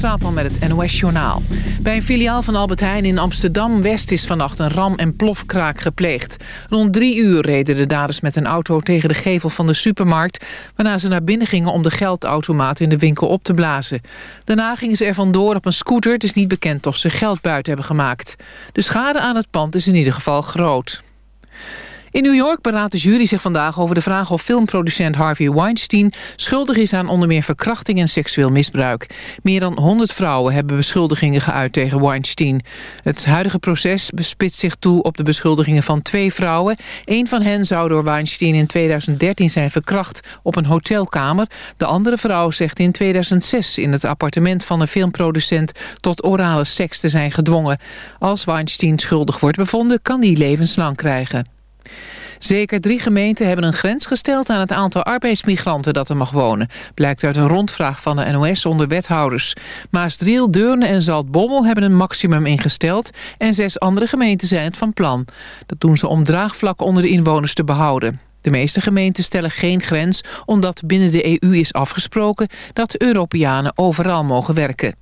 Straatman met het NOS-journaal. Bij een filiaal van Albert Heijn in Amsterdam-West is vannacht een ram- en plofkraak gepleegd. Rond drie uur reden de daders met een auto tegen de gevel van de supermarkt... waarna ze naar binnen gingen om de geldautomaat in de winkel op te blazen. Daarna gingen ze er vandoor op een scooter. Het is niet bekend of ze geld buiten hebben gemaakt. De schade aan het pand is in ieder geval groot. In New York beraadt de jury zich vandaag over de vraag of filmproducent Harvey Weinstein schuldig is aan onder meer verkrachting en seksueel misbruik. Meer dan 100 vrouwen hebben beschuldigingen geuit tegen Weinstein. Het huidige proces bespitst zich toe op de beschuldigingen van twee vrouwen. Een van hen zou door Weinstein in 2013 zijn verkracht op een hotelkamer. De andere vrouw zegt in 2006 in het appartement van een filmproducent tot orale seks te zijn gedwongen. Als Weinstein schuldig wordt bevonden kan die levenslang krijgen. Zeker drie gemeenten hebben een grens gesteld aan het aantal arbeidsmigranten dat er mag wonen. Blijkt uit een rondvraag van de NOS onder wethouders. Maasdriel, Deurne en Zaltbommel hebben een maximum ingesteld en zes andere gemeenten zijn het van plan. Dat doen ze om draagvlak onder de inwoners te behouden. De meeste gemeenten stellen geen grens omdat binnen de EU is afgesproken dat Europeanen overal mogen werken.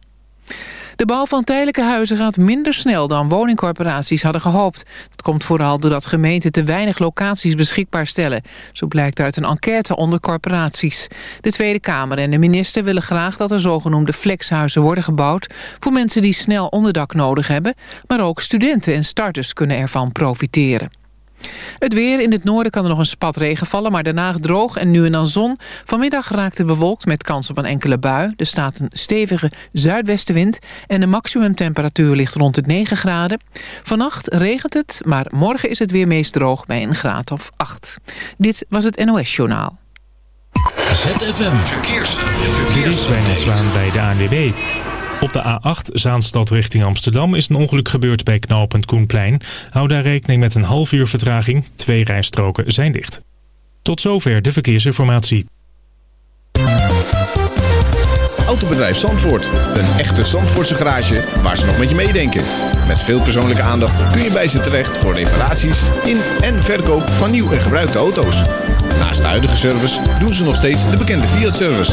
De bouw van tijdelijke huizen gaat minder snel dan woningcorporaties hadden gehoopt. Dat komt vooral doordat gemeenten te weinig locaties beschikbaar stellen. Zo blijkt uit een enquête onder corporaties. De Tweede Kamer en de minister willen graag dat er zogenoemde flexhuizen worden gebouwd... voor mensen die snel onderdak nodig hebben. Maar ook studenten en starters kunnen ervan profiteren. Het weer in het noorden kan er nog een spat regen vallen... maar daarna droog en nu en dan zon. Vanmiddag raakt het bewolkt met kans op een enkele bui. Er staat een stevige zuidwestenwind... en de maximumtemperatuur ligt rond het 9 graden. Vannacht regent het, maar morgen is het weer meest droog... bij een graad of 8. Dit was het NOS Journaal. ZFM Verkeers. Verkeers. Dit is bij de ANWB. Op de A8 Zaanstad richting Amsterdam is een ongeluk gebeurd bij knooppunt Koenplein. Hou daar rekening met een half uur vertraging. Twee rijstroken zijn dicht. Tot zover de verkeersinformatie. Autobedrijf Zandvoort. Een echte Zandvoortse garage waar ze nog met je meedenken. Met veel persoonlijke aandacht kun je bij ze terecht voor reparaties in en verkoop van nieuw en gebruikte auto's. Naast de huidige service doen ze nog steeds de bekende Fiat-service.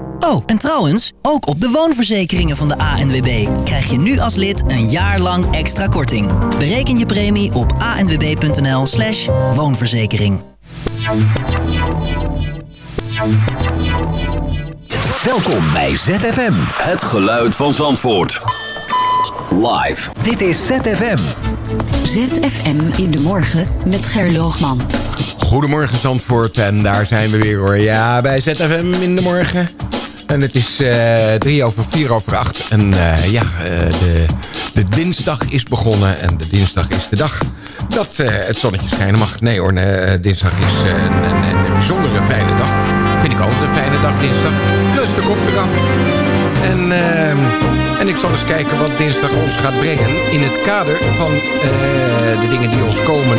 Oh, en trouwens, ook op de woonverzekeringen van de ANWB krijg je nu als lid een jaar lang extra korting. Bereken je premie op anwb.nl slash woonverzekering. Welkom bij ZFM. Het geluid van Zandvoort. Live. Dit is ZFM. ZFM in de morgen met Gerloogman. Goedemorgen Zandvoort en daar zijn we weer hoor. Ja, bij ZFM in de morgen. En het is uh, drie over vier over acht. En uh, ja, uh, de, de dinsdag is begonnen. En de dinsdag is de dag dat het zonnetje schijnen mag. Nee hoor, dinsdag is een, een, een, bijzondere fijne dag. Vind ik ook een fijne dag, dinsdag. Dus de kop eraf. En, en ik zal eens kijken wat dinsdag ons gaat brengen. In het kader van de dingen die ons komen,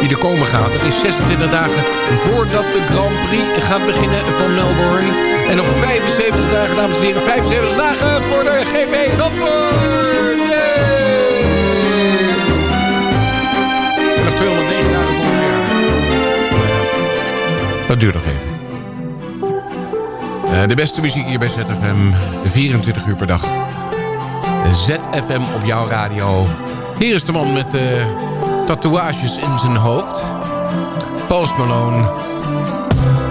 die er komen gaan. Het is 26 dagen voordat de Grand Prix gaat beginnen van Melbourne. En nog 75 dagen, dames en heren. 75 dagen voor de GP Zandvoort. Nog 209 dagen jaar. Dat duurt nog even. Uh, de beste muziek hier bij ZFM. 24 uur per dag. ZFM op jouw radio. Hier is de man met de tatoeages in zijn hoofd. Post Malone.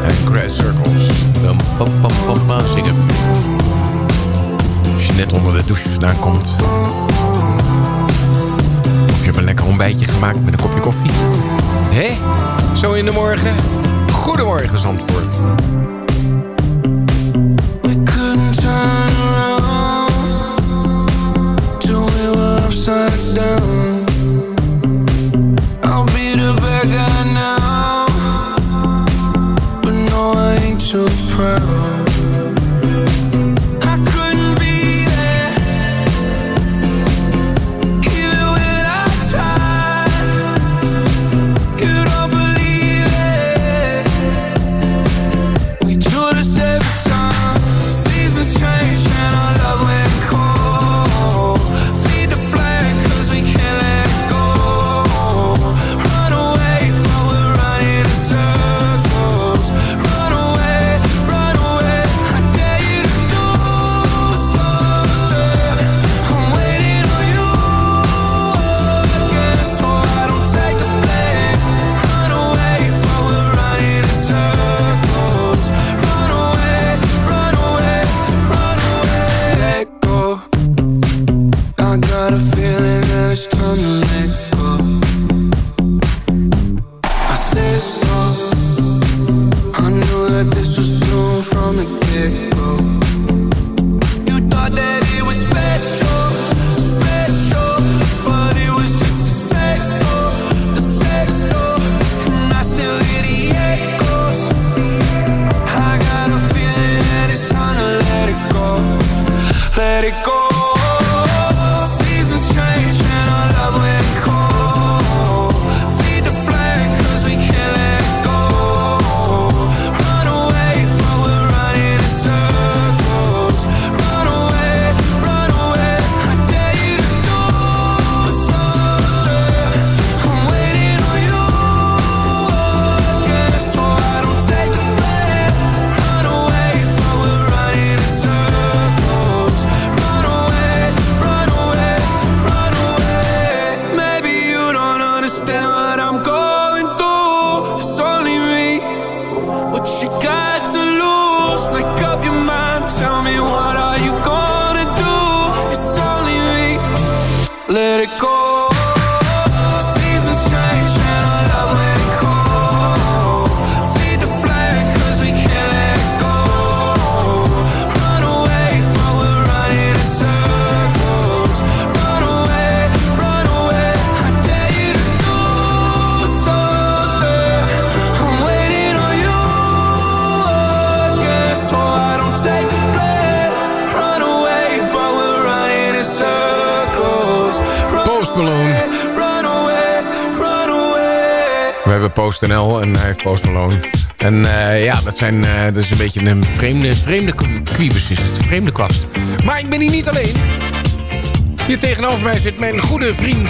En Grass Circles. Dan pam, pam, zingen. Als je net onder de douche vandaan komt. Of je hebt een lekker ontbijtje gemaakt met een kopje koffie. Hé? Zo in de morgen? Goedemorgen, Zandvoort. Upside down. PostNL en hij heeft Post Malone. En eh, ja, dat, zijn, eh, dat is een beetje een vreemde, vreemde kwiebus is het. Vreemde kwast. Maar ik ben hier niet alleen. Hier tegenover mij zit mijn goede vriend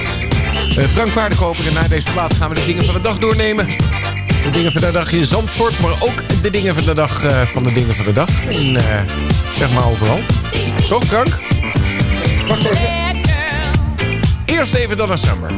eh, Frank Waardekoper. En na deze plaats gaan we de dingen van de dag doornemen. De dingen van de dag in Zandvoort, maar ook de dingen van de dag eh, van de dingen van de dag. En eh, zeg maar overal. Toch Frank? Wacht even. Eerst even Donna Summer.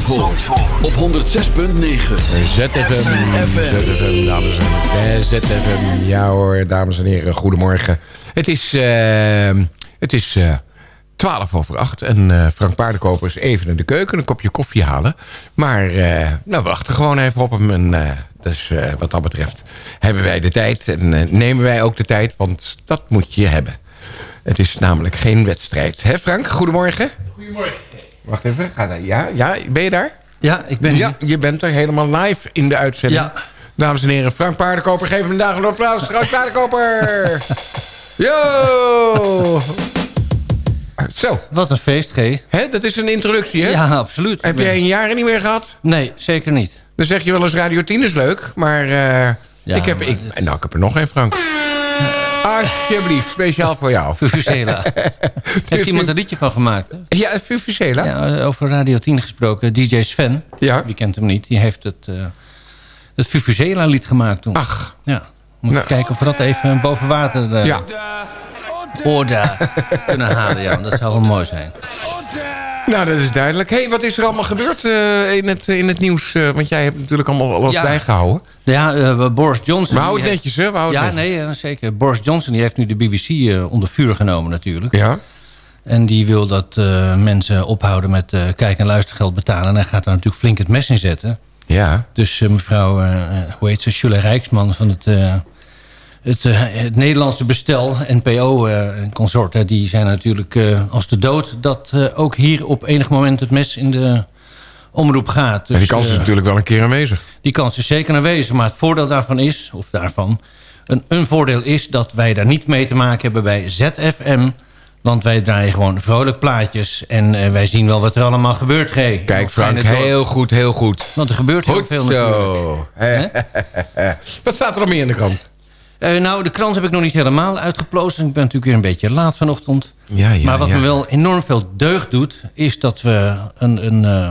Zandvoort. Op 106.9. ZFM, ZFM, dames en heren. ZFM, ja hoor, dames en heren, goedemorgen. Het is, eh, het is eh 12 over 8 en eh, Frank Paardenkoper is even in de keuken een kopje koffie halen. Maar eh, nou, we wachten gewoon even op hem. En, eh, dus eh, wat dat betreft hebben wij de tijd en nemen wij ook de tijd, want dat moet je hebben. Het is namelijk geen wedstrijd. Hè Frank, goedemorgen. Goedemorgen. Wacht even, ga daar. Ja, ja, ben je daar? Ja, ik ben Ja, je bent er helemaal live in de uitzending. Ja. Dames en heren, Frank Paardenkoper, geef hem een dag een applaus. Frank Paardenkoper! Yo! Zo. Wat een feest, G. Hè, dat is een introductie, hè? Ja, absoluut. Heb jij een jaar niet meer gehad? Nee, zeker niet. Dan zeg je wel eens Radio 10 is leuk, maar... eh, ik, heb, maar ik, nou, ik heb er nog één, Frank. Alsjeblieft, speciaal voor jou. Fufusela. Heeft iemand een liedje van gemaakt? Hè? Ja, Fufusela. Ja, over Radio 10 gesproken. DJ Sven, Ja. wie kent hem niet, die heeft het, uh, het Fufusela-lied gemaakt toen. Ach. Ja. Moet Nou. kijken of we dat even boven water uh, Ja. Orda kunnen halen. Ja, dat zou wel mooi zijn. Nou, dat is duidelijk. hey, wat is er allemaal gebeurd eh, in, het, in het nieuws? Eh, want jij hebt natuurlijk allemaal alles Ja. bijgehouden. Ja, eh, Boris Johnson... We houden het netjes, hè? We houden Ja, nee, zeker. Boris Johnson die heeft nu de BBC onder vuur genomen natuurlijk. Ja. En die wil dat mensen ophouden met kijk- en luistergeld betalen. En hij gaat daar natuurlijk flink het mes in zetten. Ja. Dus mevrouw, hoe heet ze, Julia Rijksman van het, het, eh, het Nederlandse bestel, NPO eh, en consorten... die zijn natuurlijk eh, als de dood dat ook hier op enig moment het mes in de omroep gaat. en die Dus, kans is natuurlijk wel een keer aanwezig. die kans is zeker aanwezig. Maar het voordeel daarvan is, of daarvan... Een, een voordeel is dat wij daar niet mee te maken hebben bij ZFM. Want wij draaien gewoon vrolijk plaatjes. En wij zien wel wat er allemaal gebeurt, G. Kijk, Frank, heel goed, heel goed. Want er gebeurt heel Goed veel natuurlijk. zo. Wat staat er nog meer in de krant? Eh, nou, de krant heb ik nog niet helemaal uitgeplozen. Ik ben natuurlijk weer een beetje laat vanochtend. Ja, ja, maar wat ja. me wel enorm veel deugd doet... is dat we een, een eh,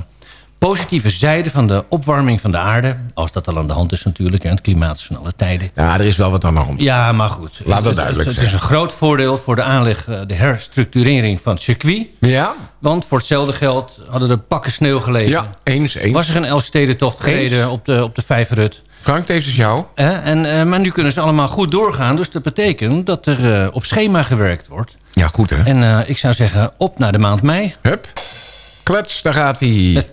positieve zijde van de opwarming van de aarde... als dat al aan de hand is natuurlijk... en het klimaat is van alle tijden... Ja, er is wel wat aan de hand. Ja, maar goed. Laat dat duidelijk het, het is een groot voordeel voor de aanleg, eh, de herstructurering van het circuit. Ja? Want voor hetzelfde geld hadden er pakken sneeuw gelegen. Ja, eens, eens. Was er een Elfstedentocht gereden op de, op de Vijverhut. Frank, deze is jou. Eh, en, eh, maar nu kunnen ze allemaal goed doorgaan. Dus dat betekent dat er eh, op schema gewerkt wordt. Ja, goed hè. En eh, ik zou zeggen, op naar de maand mei. Hup. Klets, daar gaat hij.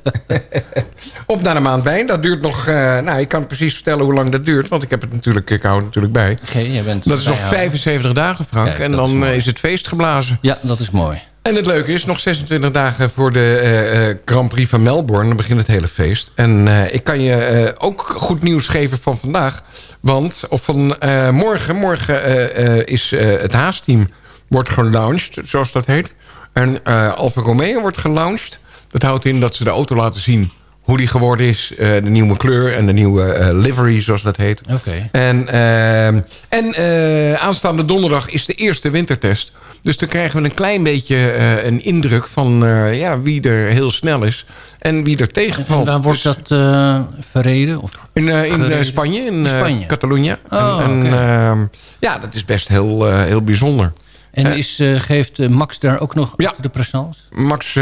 Op naar de maand bij. Dat duurt nog... nou, ik kan precies vertellen hoe lang dat duurt. Want ik heb het natuurlijk... Ik hou het natuurlijk bij. Oké, jij bent Dat is nog bijhouder. 75 dagen, Frank. Kijk, en is dan eh, is het feest geblazen. Ja, dat is mooi. En het leuke is, nog 26 dagen voor de eh, eh, Grand Prix van Melbourne. Dan begint het hele feest. En eh, ik kan je ook goed nieuws geven van vandaag. Want, of van morgen. Morgen is het Haas-team wordt gelaunched, zoals dat heet. En Alfa Romeo wordt gelaunched. Dat houdt in dat ze de auto laten zien hoe die geworden is. de nieuwe kleur en de nieuwe livery, zoals dat heet. Oké. En, eh, en aanstaande donderdag is de eerste wintertest. Dus dan krijgen we een klein beetje eh, een indruk van eh, ja, wie er heel snel is. En wie er En tegenvalt. waar wordt Dus dat eh, verreden? Of in in? Spanje, in, Spanje. Catalonië. Oh, en, en, oké. eh, ja, dat is best heel, heel bijzonder. En is, geeft Max daar ook nog Ja. de présence? Max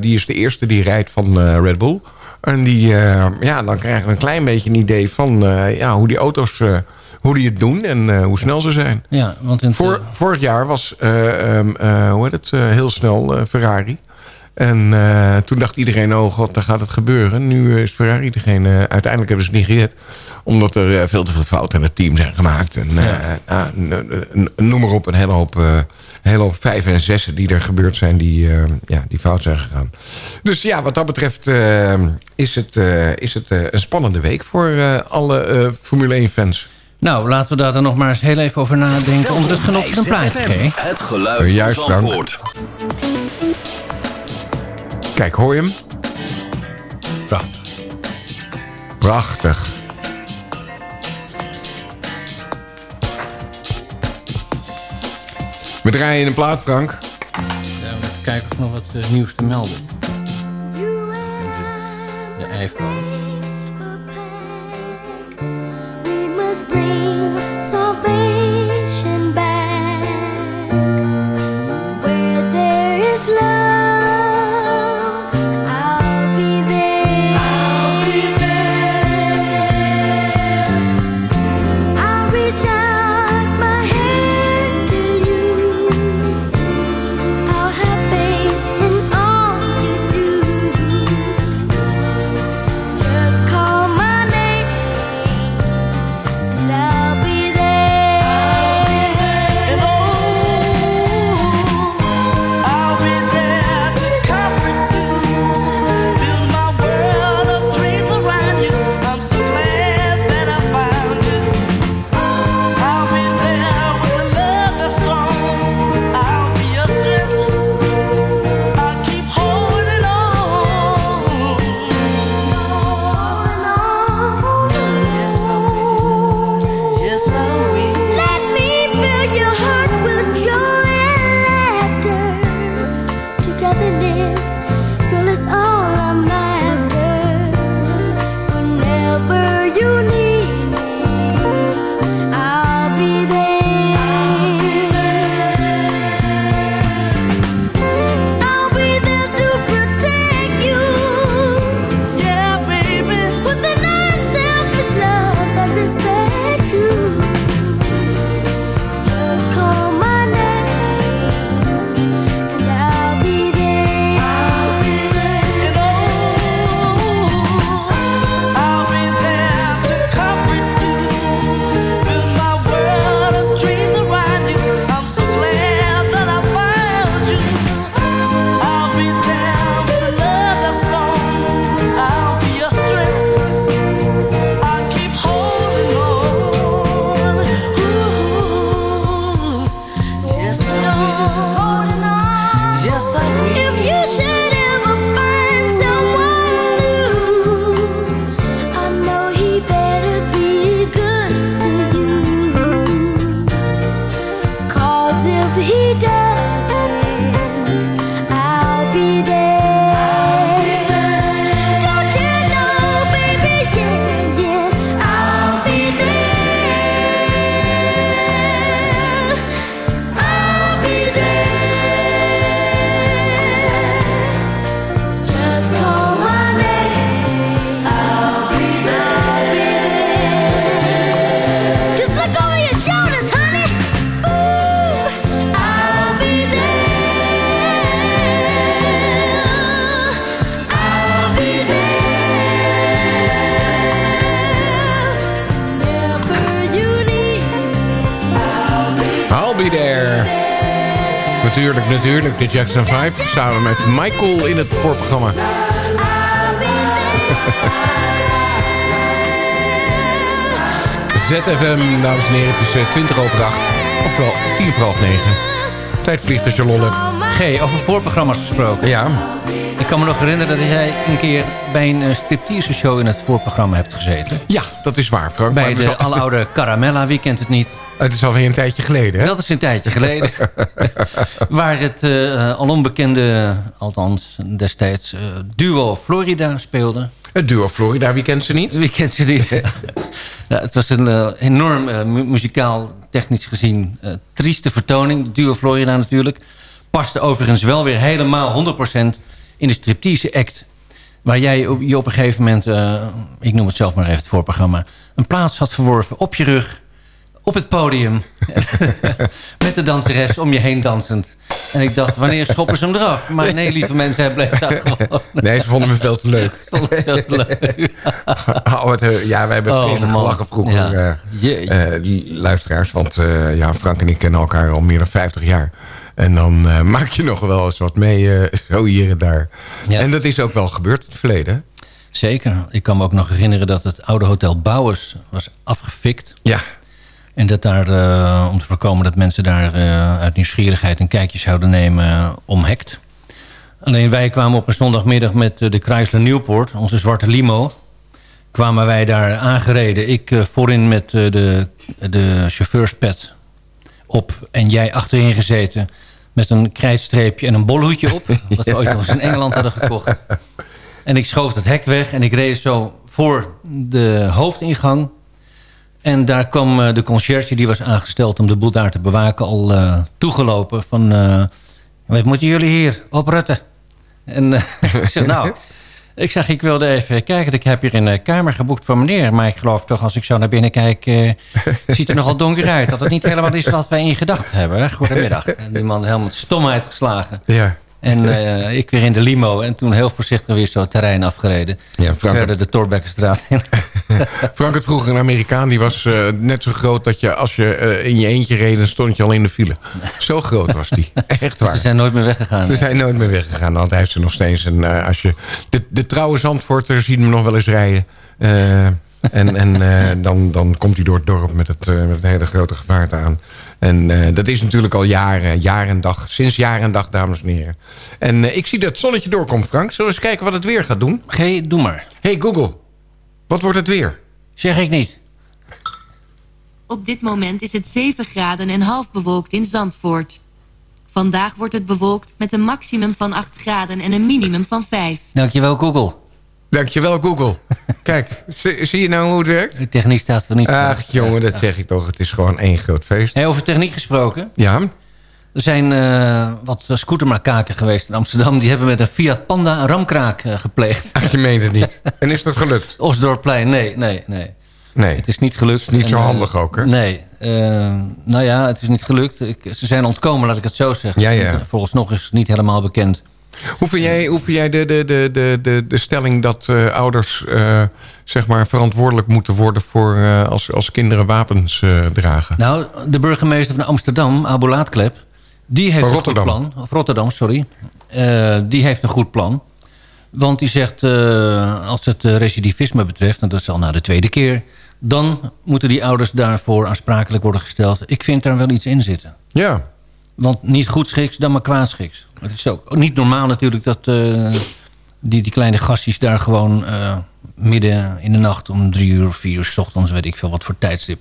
die is de eerste die rijdt van Red Bull. En die, ja, dan krijgen we een klein beetje een idee van ja, hoe die auto's hoe die het doen en eh, hoe snel ze zijn. Ja, want in eh, vorig jaar was eh, ehm, eh, hoe heet het, heel snel Ferrari. En toen dacht iedereen, oh god, dan gaat het gebeuren. Nu is Ferrari degene, uiteindelijk hebben ze het niet gered. Omdat er veel te veel fouten in het team zijn gemaakt. En n- noem maar op, een hele hoop, hele hoop vijf en zessen die er gebeurd zijn, die, ja, die fout zijn gegaan. Dus ja, wat dat betreft is het, is het een spannende week voor alle Formule 1 fans. Nou, laten we daar dan nog maar eens heel even over nadenken... onder het genot van een plaatje, G. Het geluid Juist, van. Zandvoort. Kijk, hoor je hem? Prachtig. Prachtig. We draaien een plaat, Frank. Ja, even kijken of er nog wat eh, nieuws te melden. De, de iPhone. so blame. Natuurlijk, de Jackson 5. Samen met Michael in het voorprogramma. ZFM, dames en heren, het is eh, 20 over 8. Oftewel 10 voor half 9. Tijd vliegt als je lollen. G, over voorprogramma's gesproken. Ja. Ik kan me nog herinneren dat jij een keer bij een eh, striptease show in het voorprogramma hebt gezeten. Ja, dat is waar, Frank. Bij de aloude Caramella, wie kent het niet? Het is alweer een tijdje geleden, hè? Dat is een tijdje geleden. Waar het eh, al onbekende, althans destijds, eh, duo Florida speelde. Het duo Florida, wie kent ze niet? Wie kent ze niet? het was een eh, enorm mu- muzikaal, technisch gezien, eh, trieste vertoning. Duo Florida natuurlijk. Paste overigens wel weer helemaal 100% in de striptease act. Waar jij op- je op een gegeven moment, ik noem het zelf maar even het voorprogramma... een plaats had verworven op je rug, op het podium... met de danseres om je heen dansend. En ik dacht, wanneer schoppen ze hem eraf? Maar nee, lieve mensen, hij bleef daar gewoon. Nee, ze vonden me veel te leuk. Veel te leuk. Oh, wat, eh, ja, wij hebben Oh, vreselijk man. gelachen vroeger, Ja. eh, eh, luisteraars. Want ja, Frank en ik kennen elkaar al meer dan 50 jaar. En dan maak je nog wel eens wat mee, zo hier en daar. En dat is ook wel gebeurd in het verleden. Zeker. Ik kan me ook nog herinneren dat het oude hotel Bouwers was afgefikt. Ja. En dat daar, eh, om te voorkomen dat mensen daar eh, uit nieuwsgierigheid een kijkje zouden nemen, eh, omhekt. Alleen wij kwamen op een zondagmiddag met de Chrysler Newport, onze zwarte limo. Kwamen wij daar aangereden. Ik voorin met de, de chauffeurspet op en jij achterin gezeten met een krijtstreepje en een bolhoedje op. wat we ooit nog eens in Engeland hadden gekocht. En ik schoof het hek weg en ik reed zo voor de hoofdingang. En daar kwam eh, de conciërge, die was aangesteld om de boel daar te bewaken, al eh, toegelopen. Van, eh, wat moeten jullie hier oprutten? En ik zeg, nou, ik zeg, ik wilde even kijken. Ik heb hier een kamer geboekt voor meneer. Maar ik geloof toch, als ik zo naar binnen kijk, ziet er nogal donker uit. Dat het niet helemaal is wat wij in gedacht hebben. Goedemiddag. En die man helemaal stomheid geslagen. Ja. En eh, ik weer in de limo. En toen heel voorzichtig weer zo het terrein afgereden. Ja, Frank- Verder de Torbekkenstraat in. Frank had vroeger een Amerikaan, die was eh, net zo groot... dat je als je eh, in je eentje reed, dan stond je al in de file. Zo groot was die. Echt waar. Ze zijn nooit meer weggegaan. Ze zijn nooit meer weggegaan, want hij heeft ze nog steeds. En, eh, als je, de, de trouwe Zandvoorters zien hem nog wel eens rijden. En en eh, dan, dan komt hij door het dorp met het, eh, met het hele grote gevaarte aan. En eh, dat is natuurlijk al jaren, jaar en dag. Sinds jaar en dag, dames en heren. En eh, ik zie dat het zonnetje doorkomt, Frank. Zullen we eens kijken wat het weer gaat doen? G, doe maar. Hey Google, wat wordt het weer? Zeg ik niet. Op dit moment is het 7 graden en half bewolkt in Zandvoort. Vandaag wordt het bewolkt met een maximum van 8 graden en een minimum van 5. Dankjewel Google. Dankjewel Google. Kijk, zie, je nou hoe het werkt? De techniek staat voor niets. Ach jongen, dat zeg ik toch. Het is gewoon één groot feest. Hey, over techniek gesproken. Ja? Er zijn eh, wat scootermakaken geweest in Amsterdam. Die hebben met een Fiat Panda een ramkraak eh, gepleegd. Ach, je meent het niet. En is dat gelukt? Osdorpplein, nee, nee, nee. Nee. Het is niet gelukt. niet zo eh, handig ook, hè? Nee. nou ja, het is niet gelukt. Ik, ze zijn ontkomen, laat ik het zo zeggen. Ja, Volgens nog is het niet helemaal bekend. Hoe vind jij, hoe vind jij de, de, de, de, de, de stelling dat eh, ouders eh, zeg maar verantwoordelijk moeten worden voor eh, als, als kinderen wapens dragen? Nou, de burgemeester van Amsterdam, Abu Laatklep... die heeft een goed plan. Of Rotterdam, sorry. Die heeft een goed plan. Want die zegt, als het recidivisme betreft... en dat is al na de tweede keer... dan moeten die ouders daarvoor aansprakelijk worden gesteld. Ik vind daar wel iets in zitten. Ja. Want niet goed schiks, dan maar kwaad schiks. Het is ook niet normaal natuurlijk dat eh, die, die kleine gastjes daar gewoon... eh, midden in de nacht om drie uur of vier uur 's ochtends... weet ik veel wat voor tijdstip...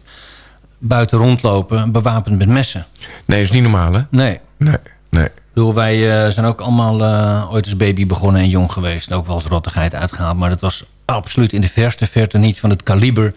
buiten rondlopen, bewapend met messen. Nee, dat is niet normaal, hè? Nee. Nee, nee. Ik bedoel, wij eh, zijn ook allemaal ooit als baby begonnen en jong geweest. En ook wel eens rottigheid uitgehaald. Maar dat was absoluut in de verste verte niet van het kaliber...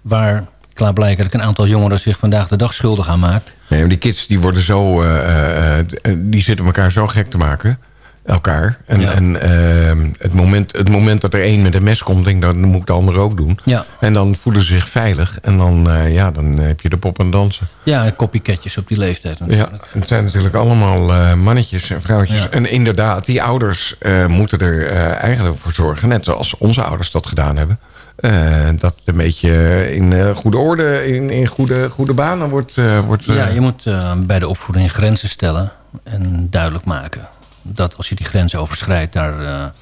waar klaarblijkelijk een aantal jongeren zich vandaag de dag schuldig aan maakt. Nee, maar die kids die worden zo, eh, eh, die zitten elkaar zo gek te maken. Elkaar. En, Ja. en eh, het, moment, het moment dat er één met een mes komt, denk ik, dan moet ik de ander ook doen. Ja. En dan voelen ze zich veilig. En dan, eh, ja, dan heb je de pop aan het dansen. Ja, copycatjes op die leeftijd. Ja, het zijn natuurlijk allemaal eh, mannetjes en vrouwtjes. Ja. En inderdaad, die ouders eh, moeten er eh, eigenlijk voor zorgen... net zoals onze ouders dat gedaan hebben... eh, dat het een beetje in eh, goede orde, in, in goede, goede banen wordt... eh, wordt Ja, je moet bij de opvoeding grenzen stellen en duidelijk maken. Dat als je die grenzen overschrijdt, daar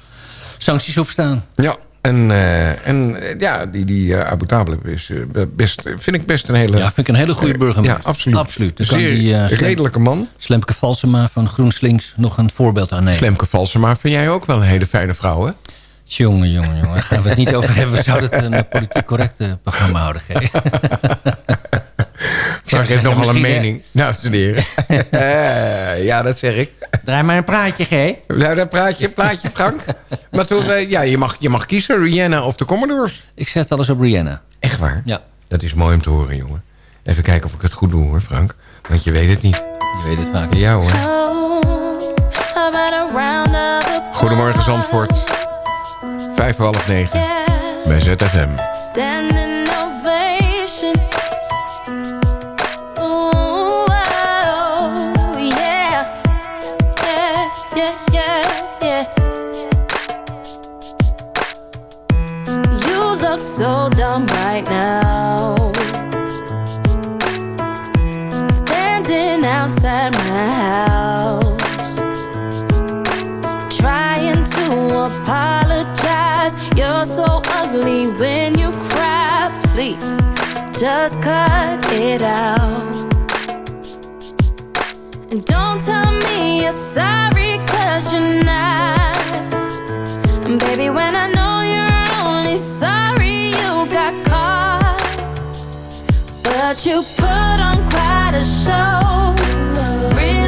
sancties op staan. Ja, en, en ja, die, die Abu is best, vind ik best een hele... Ja, vind ik een hele goede burgemeester. Ja, absoluut. Absoluut. Dan kan die, redelijke man. Slemke Valsema van GroenSlinks nog een voorbeeld aan nemen. Slemke Valsema vind jij ook wel een hele fijne vrouw, hè? Jongen, jongen, jongen. Daar gaan we het niet over hebben. We zouden het een eh, politiek correcte programma houden. G. Frank heeft nogal een hè? mening. Nou, studeren. Eh, ja, dat zeg ik. Draai maar een praatje, G. Nou, dat praatje, plaatje, Frank. maar toen, eh, ja, je mag, je mag kiezen, Rihanna of de Commodores. Ik zet alles op Rihanna. Echt waar? Ja. Dat is mooi om te horen, jongen. Even kijken of ik het goed doe, hoor, Frank. Want je weet het niet. Je weet het vaak. Ja, hoor. Goedemorgen, Zandvoort. Vijf voor half negen. Bij ZFM. oh, so dumb right now. Standing outside my house. Trying to. Ugly when you cry. Please just cut it out. And don't tell me you're sorry, cause you're not. And baby, when I know you're only sorry you got caught. But you put on quite a show. Really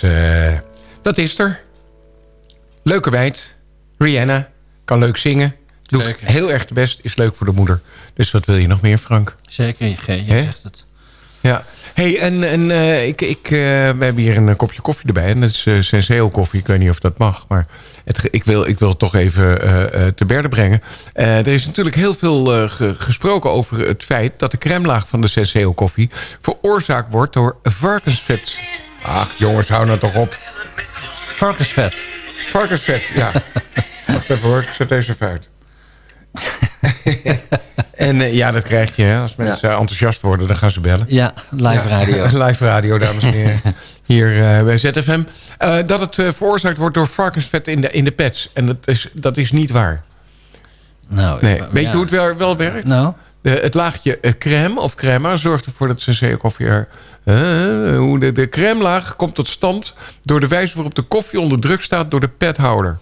Hoor, dat is, dat is er. Leuke meid. Rihanna. Kan leuk zingen. Doet Zeker. heel erg de best. Is leuk voor de moeder. Dus wat wil je nog meer, Frank? Zeker. Je zegt het. Ja. hey, en, en eh, ik, ik, eh, we hebben hier een kopje koffie erbij. En dat is uh, Senseo koffie. Ik weet niet of dat mag. Maar het, ik, wil, ik wil het toch even te berde brengen. Er is natuurlijk heel veel ge- gesproken over het feit... dat de crèmelaag van de Senseo koffie... veroorzaakt wordt door varkensvet. Ach, jongens, hou nou toch op. Varkensvet. Varkensvet, ja. Wacht even hoor, ik zet deze even uit. en eh, ja, dat krijg je. Hè. Als mensen enthousiast worden, dan gaan ze bellen. Ja, live radio. live radio, dames en heren. Hier eh, bij ZFM. Eh, dat het veroorzaakt wordt door varkensvet in de, in de pets. En dat is, dat is niet waar. Nou, Nee. Weet je hoe het wel, wel werkt? Nou? Het laagje crème of crema zorgt ervoor dat CC koffie er... hoe de, de crèmelaag komt tot stand door de wijze waarop de koffie onder druk staat door de pethouder.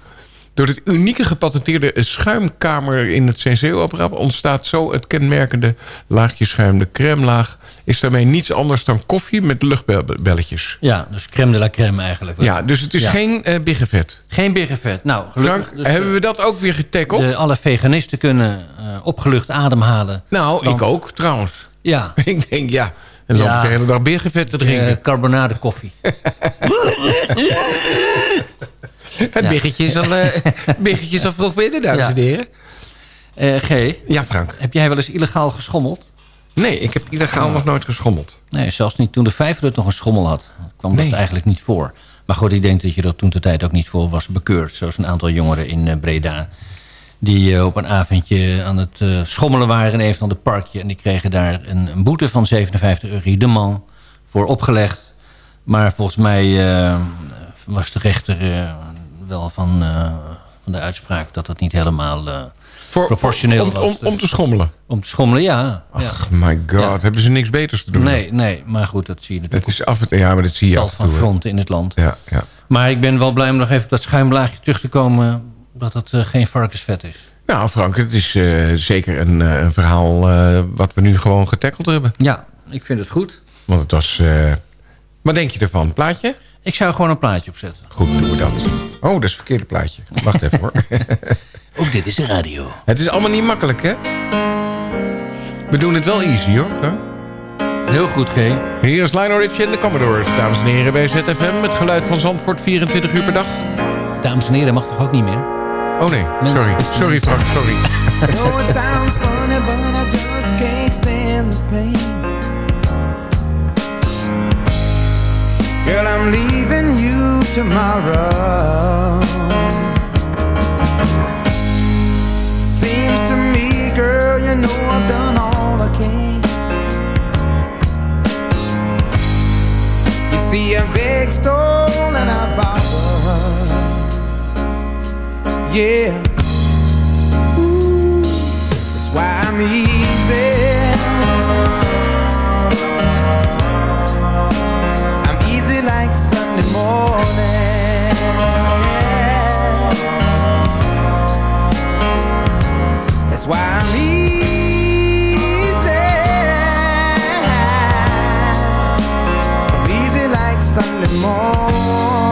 Door het unieke gepatenteerde schuimkamer in het CCO-apparaat ontstaat zo het kenmerkende laagje schuim. De crèmelaag is daarmee niets anders dan koffie met luchtbelletjes. Ja, dus crème de la crème eigenlijk. Ja, dus het is Ja. geen eh biggevet. Geen biggevet. Nou, gelukkig. Frank, hebben we dat ook weer getackeld? De, alle veganisten kunnen eh, opgelucht ademhalen. Nou, Want- ik ook trouwens. Ja. ik denk, ja, en dan Ja. de hele dag biggevet te drinken. Eh, carbonade koffie. Het biggetje is, al, eh, biggetje is al vroeg binnen, dames en Ja. heren. Eh, G. Ja, Frank. Heb jij wel eens illegaal geschommeld? Nee, ik heb illegaal nog nooit geschommeld. Nee, zelfs niet toen de vijver het nog een schommel had. kwam dat eigenlijk niet voor. Maar goed, ik denk dat je dat toen de tijd ook niet voor was bekeurd. Zoals een aantal jongeren in Breda. Die eh, op een avondje aan het eh, schommelen waren in een van de parkje. En die kregen daar een, een boete van 57 euro de man voor opgelegd. Maar volgens mij eh, was de rechter wel van, van de uitspraak dat dat niet helemaal Voor- proportioneel om, was. om, om te schommelen. Om te schommelen, ja. Ach, my god. Ja. Hebben ze niks beters te doen? Nee, nee, maar goed, dat zie je natuurlijk Het is af en ja, maar dat zie je af van fronten in het land. Ja, ja. Maar ik ben wel blij om nog even op dat schuimlaagje terug te komen... dat het eh, geen varkensvet is. Nou, Frank, het is eh, zeker een, eh, een verhaal wat we nu gewoon getackeld hebben. Ja, ik vind het goed. Want het was... wat denk je ervan? Plaatje? Ik zou gewoon een plaatje opzetten. Goed, doen we dat. Oh, dat is het verkeerde plaatje. Wacht even hoor. Ook dit is de radio. Het is allemaal niet makkelijk, hè? We doen het wel easy, hoor. Heel goed, G. Hier is Lionel Richie en de Commodores, dames en heren, bij ZFM. Het geluid van Zandvoort 24 uur per dag. Dames en heren, mag toch ook niet meer? Oh nee, sorry. Sorry Frank, sorry. know it sounds funny, but I just can't stand the pain. Girl, I'm leaving you tomorrow. Seems to me, girl, you know I've done all I can. You see, I beg, stole, and I borrowed. Yeah. That's why I'm easy. I'm easy like Sunday morning. That's why I'm easy. I'm easy like Sunday morning.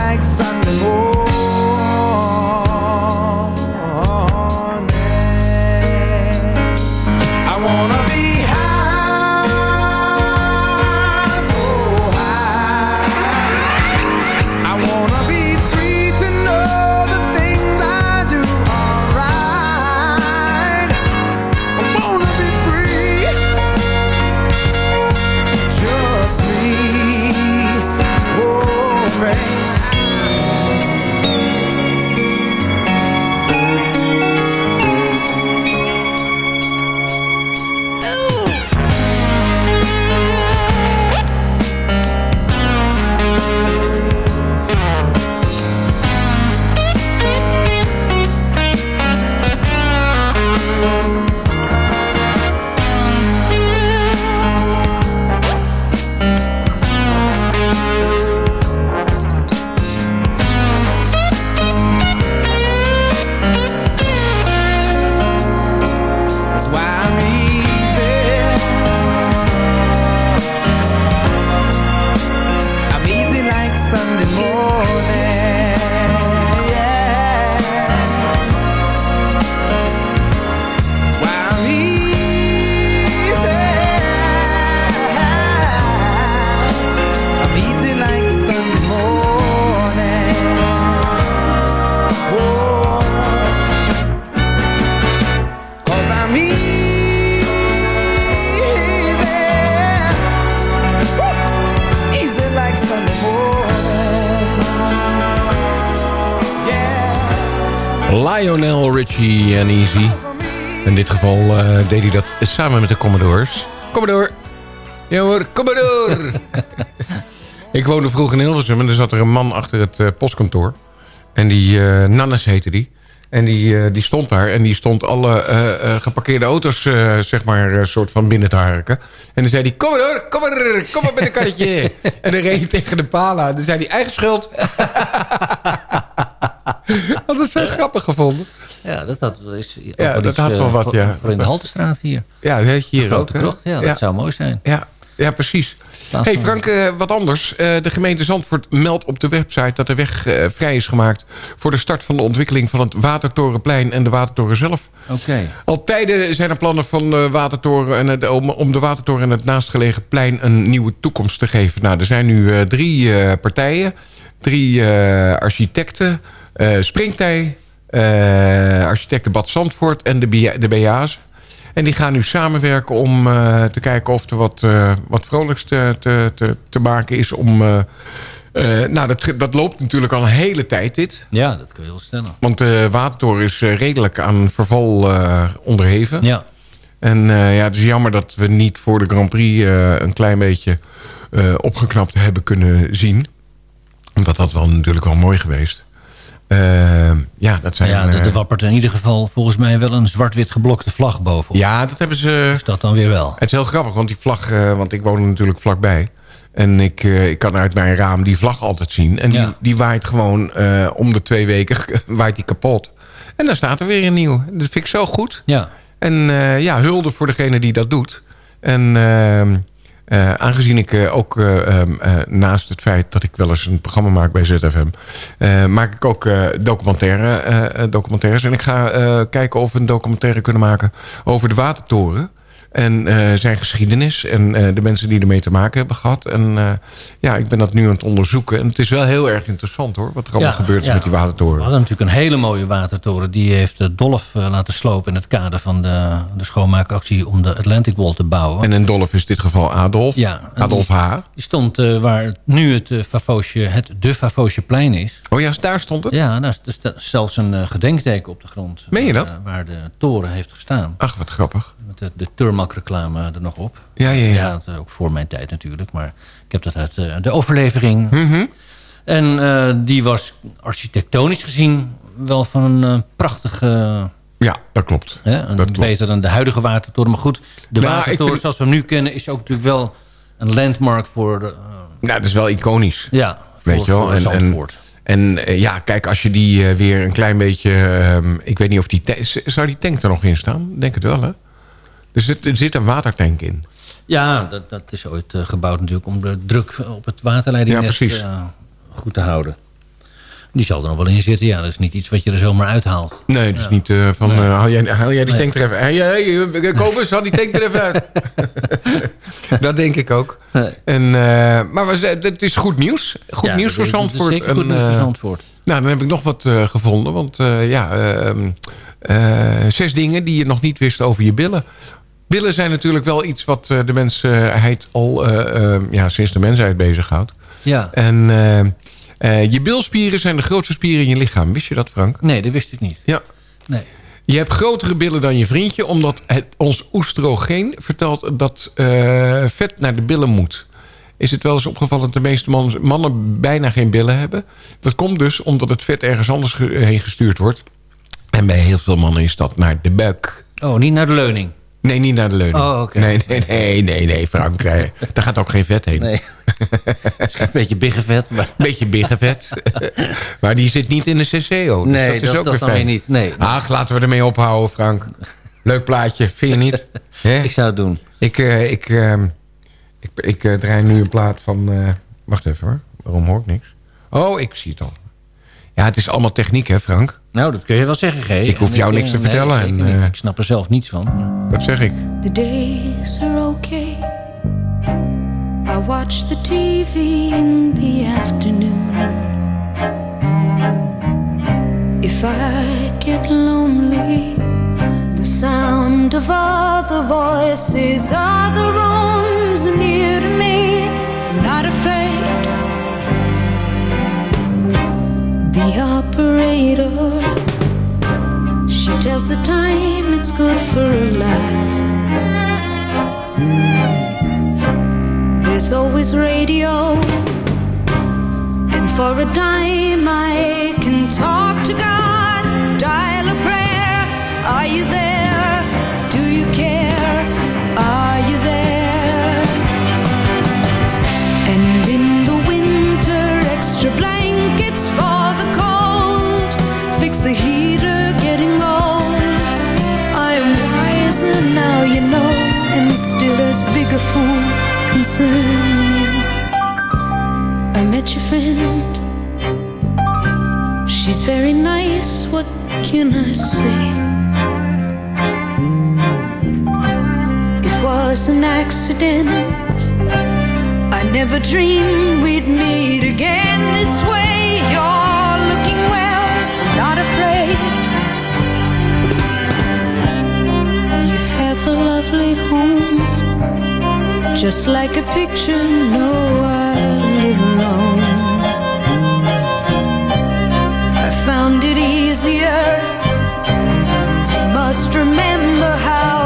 like Richie en Easy. In dit geval eh, deed hij dat samen met de Commodores. Commodore! Ja hoor, Commodore! ik woonde vroeg in Hilversum en er zat er een man achter het eh, postkantoor. En die, eh Nannes heette die. En die, die stond daar en die stond alle geparkeerde auto's, zeg maar, soort van binnen te harken. En dan zei hij, kom maar hoor, kom maar, kom maar met een karretje. en dan reed hij tegen de palen aan. Dan zei hij, eigen schuld. Had het zo grappig gevonden. Ja, dat, had, is ook Ja, wel dat iets, had wel eh, wat, ja. Voor in de Haltestraat hier. Ja, dat weet je hier ook. Grote krocht, ja, dat zou mooi zijn. Ja, ja precies. Hey Frank, eh, wat anders. Eh, de gemeente Zandvoort meldt op de website dat de weg vrij is gemaakt... voor de start van de ontwikkeling van het Watertorenplein en de Watertoren zelf. Oké. Al tijden zijn er plannen van de Watertoren en het, om, om de Watertoren en het naastgelegen plein een nieuwe toekomst te geven. Nou, er zijn nu drie partijen, drie architecten, Springtij, eh, architecten Bad Zandvoort en de, de BA's. En die gaan nu samenwerken om eh, te kijken of er wat, eh, wat vrolijks te, te, te, te maken is om... eh, eh, nou, dat, dat loopt natuurlijk al een hele tijd, dit. Ja, dat kun je wel stellen. Want de watertoren is eh, redelijk aan verval eh, onderheven. Ja. En eh, ja, het is jammer dat we niet voor de Grand Prix eh, een klein beetje eh, opgeknapt hebben kunnen zien. Want dat wel natuurlijk wel mooi geweest. Eh, ja, dat zijn... ja, er eh, er wappert in ieder geval volgens mij wel een zwart-wit geblokte vlag bovenop. ja, dat hebben ze... Is dat dan weer wel? Het is heel grappig, want die vlag... eh, want ik woon er natuurlijk vlakbij. En ik, eh, ik kan uit mijn raam die vlag altijd zien. En die, Ja. die waait gewoon om de twee weken waait die kapot. En dan staat er weer een nieuw. Dat vind ik zo goed. Ja. En ja, hulde voor degene die dat doet. En eh, aangezien ik eh, ook eh, ehm, eh, naast het feit dat ik wel eens een programma maak bij ZFM... maak ik ook documentaire, documentaires. En ik ga kijken of we een documentaire kunnen maken over de Watertoren... En eh, zijn geschiedenis en eh, de mensen die ermee te maken hebben gehad. En eh, ja, ik ben dat nu aan het onderzoeken. En het is wel heel erg interessant hoor, wat er allemaal Ja, gebeurd is ja. met die watertoren. We hadden natuurlijk een hele mooie watertoren. Die heeft Dolf laten slopen in het kader van de, de schoonmaakactie om de Atlantic Wall te bouwen. En een Dolf is in dit geval Adolf. Ja, Adolf H. Die stond waar nu het, Favoosje, het de Favoosje plein is. Oh ja, daar stond het? Ja, daar is zelfs een gedenkteken op de grond. Meen je dat? waar de toren heeft gestaan. Ach, wat grappig. Met de, de Reclame er nog op. Ja, ja, ja. dat, eh, ook voor mijn tijd natuurlijk. Maar ik heb dat uit eh, de overlevering. Mhm. En eh, die was architectonisch gezien wel van een prachtige... Ja, dat klopt. Hè, klopt. Beter dan de huidige watertoren. Maar goed, de Nou, watertoren vind- zoals we hem nu kennen... is ook natuurlijk wel een landmark voor... De, Nou, dat is wel iconisch. ja, Weet voor, je wel? En, en, ja, kijk, als je die weer een klein beetje... ehm, ik weet niet of die... Zou die tank er nog in staan? Denk het wel, hè? Er zit, er zit een watertank in. Ja, dat, dat is ooit eh, gebouwd natuurlijk... om de druk op het waterleidingnet Ja, eh, goed te houden. Die zal er nog wel in zitten. Ja, dat is niet iets wat je er zomaar uithaalt. Nee, het is Ja. niet eh, van... Nee. haal, jij, haal jij die Nee. tank er even... Hey, hey, hey, Kobus, haal die tank er even uit. dat denk ik ook. Nee. En, eh, maar het is goed nieuws. Goed Ja, nieuws dat voor dat Zandvoort. zeker goed nieuws voor Zandvoort. Nou, dan heb ik nog wat gevonden. Want ja, ehm, eh, zes dingen die je nog niet wist over je billen. Billen zijn natuurlijk wel iets wat eh, de mensheid al eh, eh, ja, sinds de mensheid bezighoudt. Ja. En je bilspieren zijn de grootste spieren in je lichaam. Wist je dat, Frank? Nee, dat wist ik niet. Ja. Nee. Je hebt grotere billen dan je vriendje... omdat het, ons oestrogeen vertelt dat vet naar de billen moet. Is het wel eens opgevallen dat de meeste man- mannen bijna geen billen hebben? Dat komt dus omdat het vet ergens anders heen gestuurd wordt. En bij heel veel mannen is dat naar de buik. Oh, niet naar de leuning. Nee, niet naar de leuning. Oh, oké. Nee, nee, nee, nee, nee, Frank. eh, Daar gaat ook geen vet heen. Nee. Misschien een beetje biggenvet. Maar... Beetje biggenvet. maar die zit niet in de CCO. Dus Nee, dat is dat- ook dat weer dan weer niet. Nee. Ach, laten we ermee ophouden, Frank. Leuk plaatje, vind je niet? Ik zou het doen. Ik, eh, ik, ehm, ik, ik eh, draai nu een plaat van... wacht even hoor, waarom hoor ik niks? Oh, ik zie het al. Ja, het is allemaal techniek hè, Frank? Nou, dat kun je wel zeggen, G. Ik hoef En jou eh, niks te nee, vertellen. En, eh, Ik snap er zelf niets van. Dat zeg ik. The days are okay. I watch the TV in the afternoon. If I get lonely, the sound of other voices, other rooms near to me. The operator She tells the time, it's good for a laugh. There's always radio, and for a dime I can talk to God. Dreamed we'd meet again this way. You're looking well, not afraid. You have a lovely home, just like a picture. No, I live alone. I found it easier. You must remember how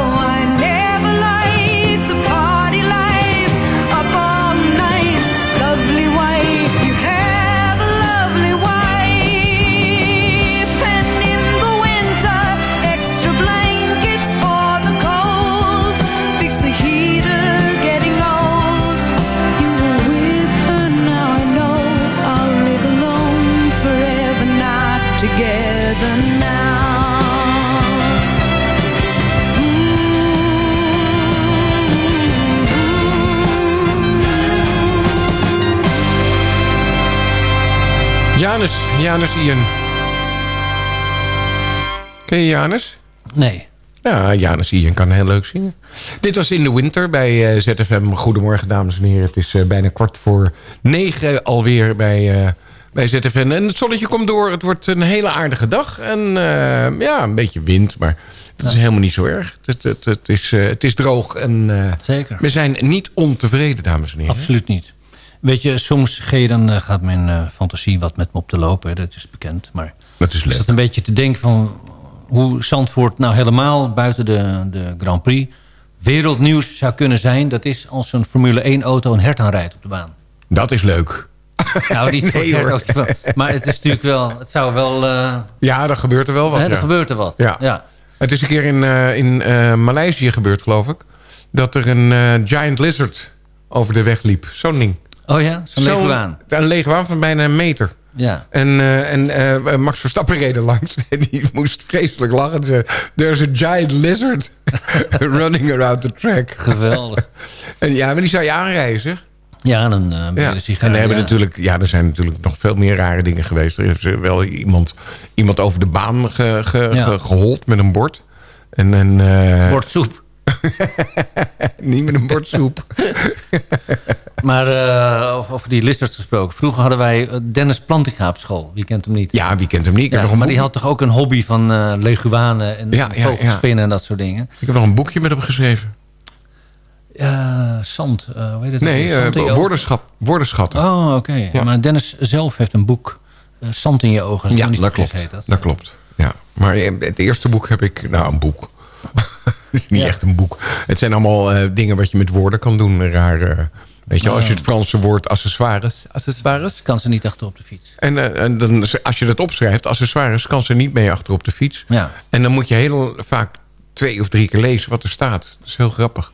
Janus, Janus Ian. Ken je Janus? Nee. Ja, Janus Ian kan heel leuk zingen. Dit was in de winter bij eh, ZFM. Goedemorgen, dames en heren. Het is eh, bijna kwart voor negen alweer bij, eh, bij ZFM. En het zonnetje komt door. Het wordt een hele aardige dag. En ja, een beetje wind, maar dat is helemaal niet zo erg. Het, het, het, is, het is droog en Zeker. we zijn niet ontevreden, dames en heren. Absoluut niet. Weet je, soms ga je dan, eh, gaat mijn eh, fantasie wat met me op te lopen. hè, Dat is bekend. Maar dat is zat een beetje te denken van hoe Zandvoort nou helemaal buiten de, de Grand Prix wereldnieuws zou kunnen zijn. Dat is als een Formule 1 auto een hert aanrijdt op de baan. Dat is leuk. Nou, niet voor het Maar het is natuurlijk wel, het zou wel... eh, Ja, er gebeurt er wel wat. Hè, er ja. gebeurt er wat. Ja. Ja. Het is een keer in, in Maleisië gebeurd, geloof ik. Dat er een giant lizard over de weg liep. Zo'n ding. Oh ja, zo'n lege waan. Een lege waan van bijna een meter. Ja. En, eh, en eh, Max Verstappen reed er langs. En die moest vreselijk lachen. Zei, There's a giant lizard running around the track. Geweldig. en ja, maar die zou je aanrijden, zeg. Ja, dan eh ben je Ja. En hebben natuurlijk, ja, er zijn natuurlijk nog veel meer rare dingen geweest. Er is wel iemand, iemand over de baan ge, ge- Ja. ge- gehold met een bord. En eh, Bord soep. Niet met een bord soep. Maar eh, over- die lizards gesproken. Vroeger hadden wij eh, Dennis Plantinga op school. Wie kent hem niet? Ja, wie kent hem niet? Ja, maar die had toch ook een hobby van eh leguanen en Ja, ja, vogelspinnen en dat soort dingen. Ik heb nog een boekje met hem geschreven. Eh, zand, hoe heet het? Nee? Zand woordenschap, woordenschatten. Oh, oké. Maar Dennis zelf heeft een boek, Zand in je ogen. Ja, dat klopt. Heet dat. Dat klopt. Ja. Maar het eerste boek heb ik... Nou, een boek. Het is niet echt een boek. Het zijn allemaal eh, dingen wat je met woorden kan doen. Raar, eh, weet je, als je het Franse woord accessoires... accessoires kan ze niet achter op de fiets. En, eh, en dan, als je dat opschrijft, accessoires... kan ze niet mee achter op de fiets. Ja. En dan moet je heel vaak twee of drie keer lezen wat er staat. Dat is heel grappig.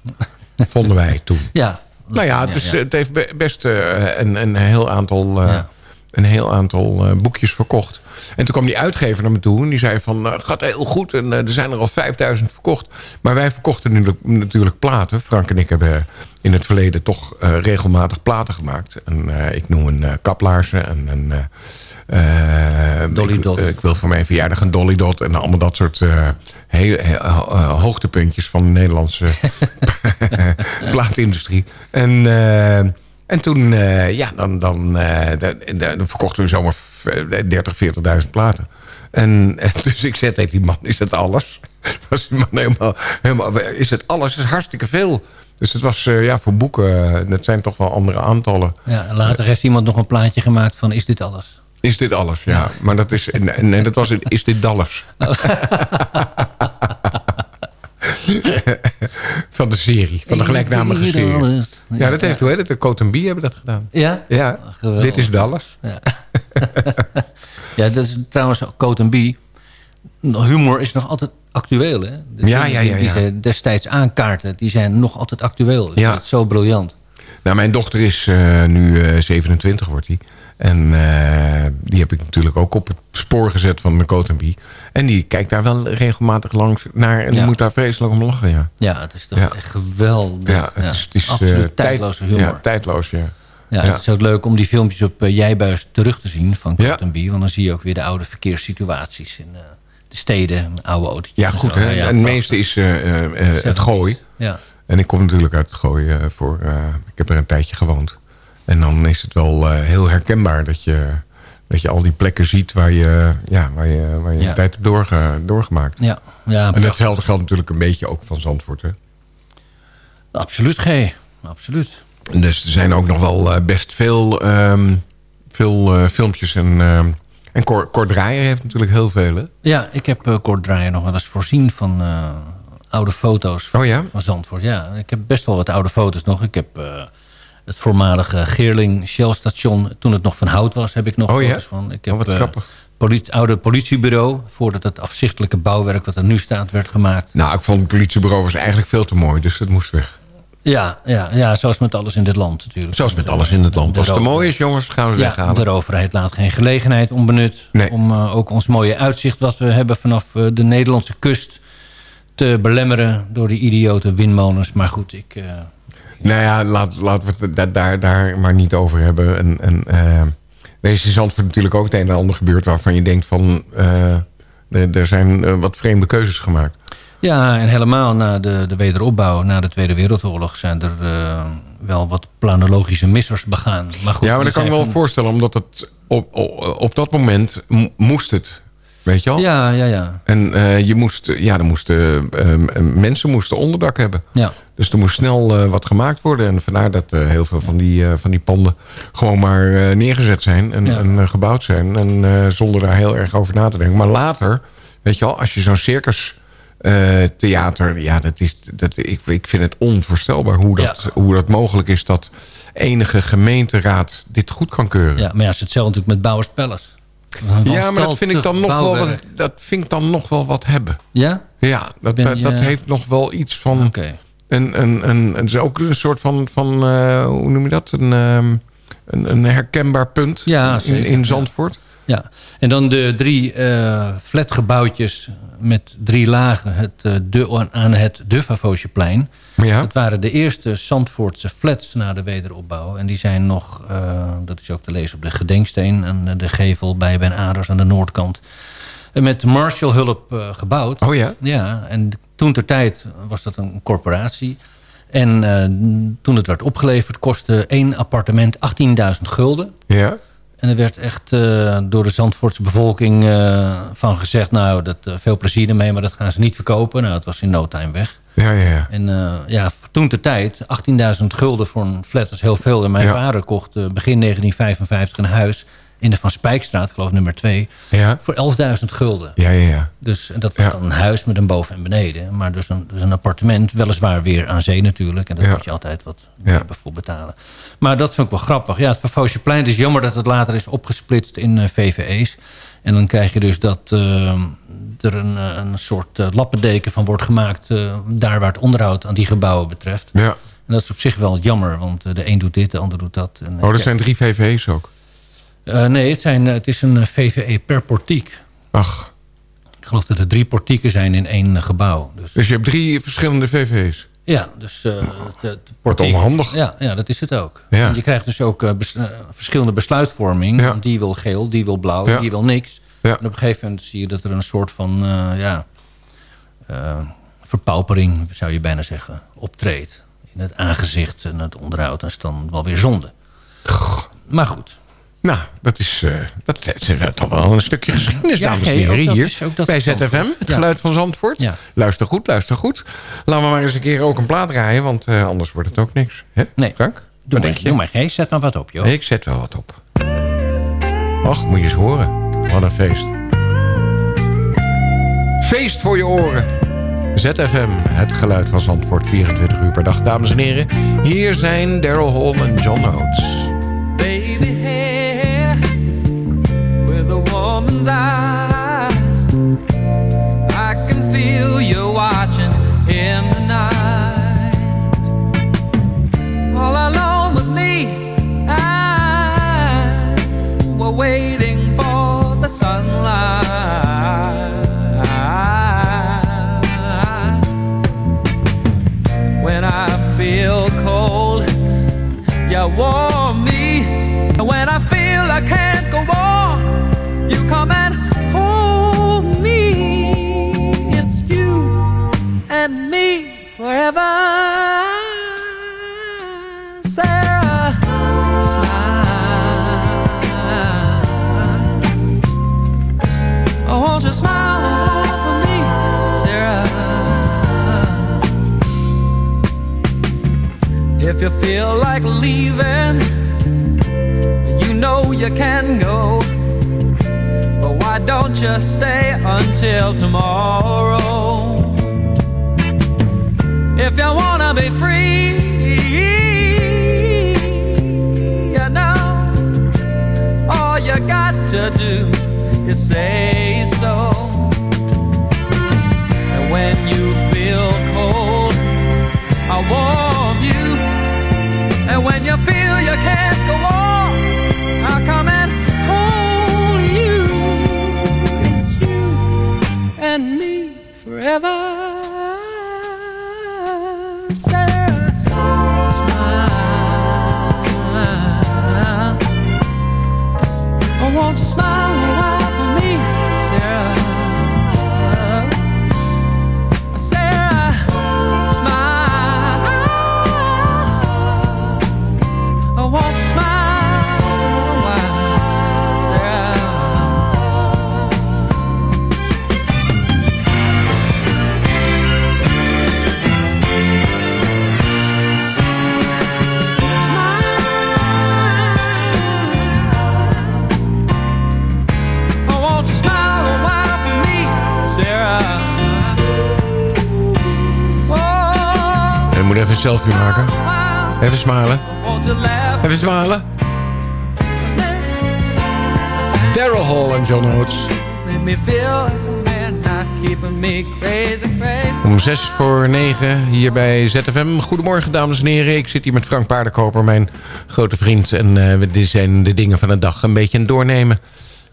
Vonden wij toen. Ja. Nou ja, het, is, het heeft be- best een, een heel aantal, Ja. Een heel aantal eh, boekjes verkocht. En toen kwam die uitgever naar me toe en die zei van... eh, gaat heel goed en eh, er zijn er al 5000 verkocht. Maar wij verkochten nu natuurlijk platen. Frank en ik hebben in het verleden toch regelmatig platen gemaakt. En, ik noem een kaplaarzen en een... Dolly ik, Dot. ik wil voor mijn verjaardag een Dolly Dot. En allemaal dat soort heel, heel, hoogtepuntjes van de Nederlandse plaatindustrie. En, eh, en toen, eh, ja, dan, dan, eh, dan, verkochten we zomaar 30, 40.000 platen. En, en dus ik zei tegen die man, is dat alles? Was die man helemaal, helemaal, is het alles? Dat is hartstikke veel. Dus het was, eh, ja, voor boeken, eh, dat zijn toch wel andere aantallen. Ja, en later heeft iemand nog een plaatje gemaakt van is dit alles? Is dit alles? Ja, maar dat is... Nee, nee, dat was het. Is dit Dallas? van de serie. Van de gelijknamige serie. Ja, dat heeft, hoe heet het? De Coton hebben dat gedaan. Ja? Ja, geweldig. dit is Dallas. Ja. ja, dat is trouwens Coat B. Humor is nog altijd actueel, hè? De Ja, ja, ja, Die ze destijds aankaarten, die zijn nog altijd actueel. Ja. Dat is zo briljant. Nou, mijn dochter is eh, nu eh, 27, wordt die. En eh, die heb ik natuurlijk ook op het spoor gezet van Coton En die kijkt daar wel regelmatig langs naar en die Ja. moet daar vreselijk om lachen, ja. Ja, het is toch Ja. echt geweldig. Ja, het is, het is, eh, Absoluut tijd- tijdloze humor. Ja, tijdloos, ja. Ja, het is ook leuk om die filmpjes op uh, Jijbuis terug te zien van Bee. Want dan zie je ook weer de oude verkeerssituaties in eh, de steden, oude autootjes. Ja, goed hè. En het meeste is eh, eh, eh, het gooi. Ja. En ik kom natuurlijk uit het gooi. eh, voor, eh, ik heb er een tijdje gewoond. En dan is het wel eh, heel herkenbaar dat je, dat je al die plekken ziet waar je, ja, waar je, waar je Ja. tijd hebt doorge, doorgemaakt. Ja, ja en hetzelfde geldt natuurlijk een beetje ook van Zandvoort. Hè? Absoluut, G. Absoluut. En Dus er zijn ook nog wel eh, best veel, ehm, veel eh, filmpjes. En, ehm, en Cor, Cor Draaier heeft natuurlijk heel veel. Hè? Ja, ik heb uh, Kort Draaier nog wel eens voorzien van uh, oude foto's oh, ja? van Zandvoort. Ja, ik heb best wel wat oude foto's nog. Ik heb uh, het voormalige Geerling Shell station, toen het nog van hout was, heb ik nog oh, foto's ja? van. Ik heb, oh, wat grappig. Politie, oude politiebureau, voordat het afzichtelijke bouwwerk wat er nu staat werd gemaakt. Nou, ik vond het politiebureau was eigenlijk veel te mooi, dus dat moest weg. Ja, ja, ja, zoals met alles in dit land natuurlijk. Zoals met alles in het land. Als het te mooi is, jongens, gaan we ja, weghalen. De overheid laat geen gelegenheid onbenut... Nee. om uh, ook ons mooie uitzicht wat we hebben vanaf uh, de Nederlandse kust... te belemmeren door die idiote windmolens. Maar goed, ik... Uh, nou ja, laat, laten we het daar, daar, daar maar niet over hebben. En, en, uh, er is in Zandvoort natuurlijk ook het een en ander gebeurd... waarvan je denkt van... Uh, er zijn wat vreemde keuzes gemaakt. Ja, en helemaal na de, de wederopbouw, na de Tweede Wereldoorlog... zijn er uh, wel wat planologische missers begaan. Maar goed, ja, maar dat kan ik me wel van... voorstellen, omdat het op, op, op dat moment moest het. Weet je al? Ja, ja, ja. En uh, je moest, ja, er moesten, uh, mensen moesten onderdak hebben. Ja. Dus er moest snel wat gemaakt worden. En vandaar dat heel veel van die, van die panden gewoon maar neergezet zijn en, ja. en gebouwd zijn. En zonder daar heel erg over na te denken. Maar later, weet je al, als je zo'n circus theater, ja, dat is, dat, ik, ik vind het onvoorstelbaar hoe dat, ja. hoe dat mogelijk is dat enige gemeenteraad dit goed kan keuren. Ja, maar ja, ze hetzelfde natuurlijk met Bouwers Palace. Ja, maar dat vind, ik dan nog wel wat, dat vind ik dan nog wel wat hebben. Ja? Ja, dat, je... dat heeft nog wel iets van... Okay. Een, een, een, het is ook een soort van, van uh, hoe noem je dat? Een, um, een, een herkenbaar punt ja, in, in Zandvoort. Ja, en dan de drie uh, flatgebouwtjes met drie lagen het, uh, de, aan het De Favosjeplein. Ja. Dat waren de eerste Zandvoortse flats na de wederopbouw. En die zijn nog, uh, dat is ook te lezen op de gedenksteen... en de gevel bij Ben Aders aan de noordkant... met Marshall-hulp uh, gebouwd. Oh ja? Ja, en toen ter tijd was dat een corporatie... En toen het werd opgeleverd kostte één appartement 18.000 gulden. Ja. En er werd echt uh, door de Zandvoortse bevolking uh, van gezegd... nou, dat, uh, veel plezier ermee, maar dat gaan ze niet verkopen. Nou, het was in no time weg. Ja, ja, ja. En ja, toen de tijd, 18.000 gulden voor een flat was heel veel. En mijn ja. vader kocht begin 1955 een huis in de Van Spijkstraat, geloof nummer 2... Ja. voor 11.000 gulden. Ja, ja, ja. Dus dat was ja. dan een huis met een boven en beneden. Maar dus een, dus een appartement, weliswaar weer aan zee natuurlijk. En daar ja. moet je altijd wat voor betalen. Maar dat vind ik wel grappig. Ja, het Vervoosjeplein, het is jammer dat het later is opgesplitst in uh, VVE's. En dan krijg je dus dat uh, er een, een soort uh, lappendeken van wordt gemaakt... Daar waar het onderhoud aan die gebouwen betreft. Ja. En dat is op zich wel jammer, want de een doet dit, de ander doet dat. En, oh, dat zijn drie VVE's ook? Uh, nee, het, zijn, het is een VVE per portiek. Ach. Ik geloof dat er drie portieken zijn in één gebouw. Dus, dus je hebt drie verschillende VVE's? Ja, dus uh, de portiek... onhandig. Ja, ja, dat is het ook. Ja. En je krijgt dus ook uh, bes, verschillende besluitvorming. Ja. Die wil geel, die wil blauw, ja. die wil niks. En op een gegeven moment zie je dat er een soort van... ja, verpaupering, zou je bijna zeggen, optreedt. In het aangezicht en het onderhoud. Dat is dan wel weer zonde. Maar goed. Nou, dat is, uh, dat is toch wel een stukje geschiedenis, ja, dames en heren. Hier is, bij ZFM, het ja. geluid van Zandvoort. Ja. Luister goed, luister goed. Laten we maar eens een keer ook een plaat draaien, want uh, anders wordt het ook niks. Hè? Nee, Frank? doe maar, doe maar zet maar wat op, joh. Nee, ik zet wel wat op. Och, moet je eens horen. Wat een feest. Feest voor je oren. ZFM, het geluid van Zandvoort, 24 uur per dag. Dames en heren, hier zijn Daryl Hall en John Oates. Woman's eyes. I can feel you watching in the night. All alone with me, I were waiting for the sunlight. When I feel cold, you warm forever. Sarah, smile. Oh, won't you smile for me, Sarah? If you feel like leaving, you know you can go. But why don't you stay until tomorrow? If you wanna be free, you know, all you got to do is say so. And when you feel cold, I warm selfie maken. Even smalen. Even smalen. Daryl Hall en John Oates. Om zes voor negen hier bij ZFM. Goedemorgen dames en heren. Ik zit hier met Frank Paardenkoper, mijn grote vriend. En eh, we dit zijn de dingen van de dag een beetje aan het doornemen.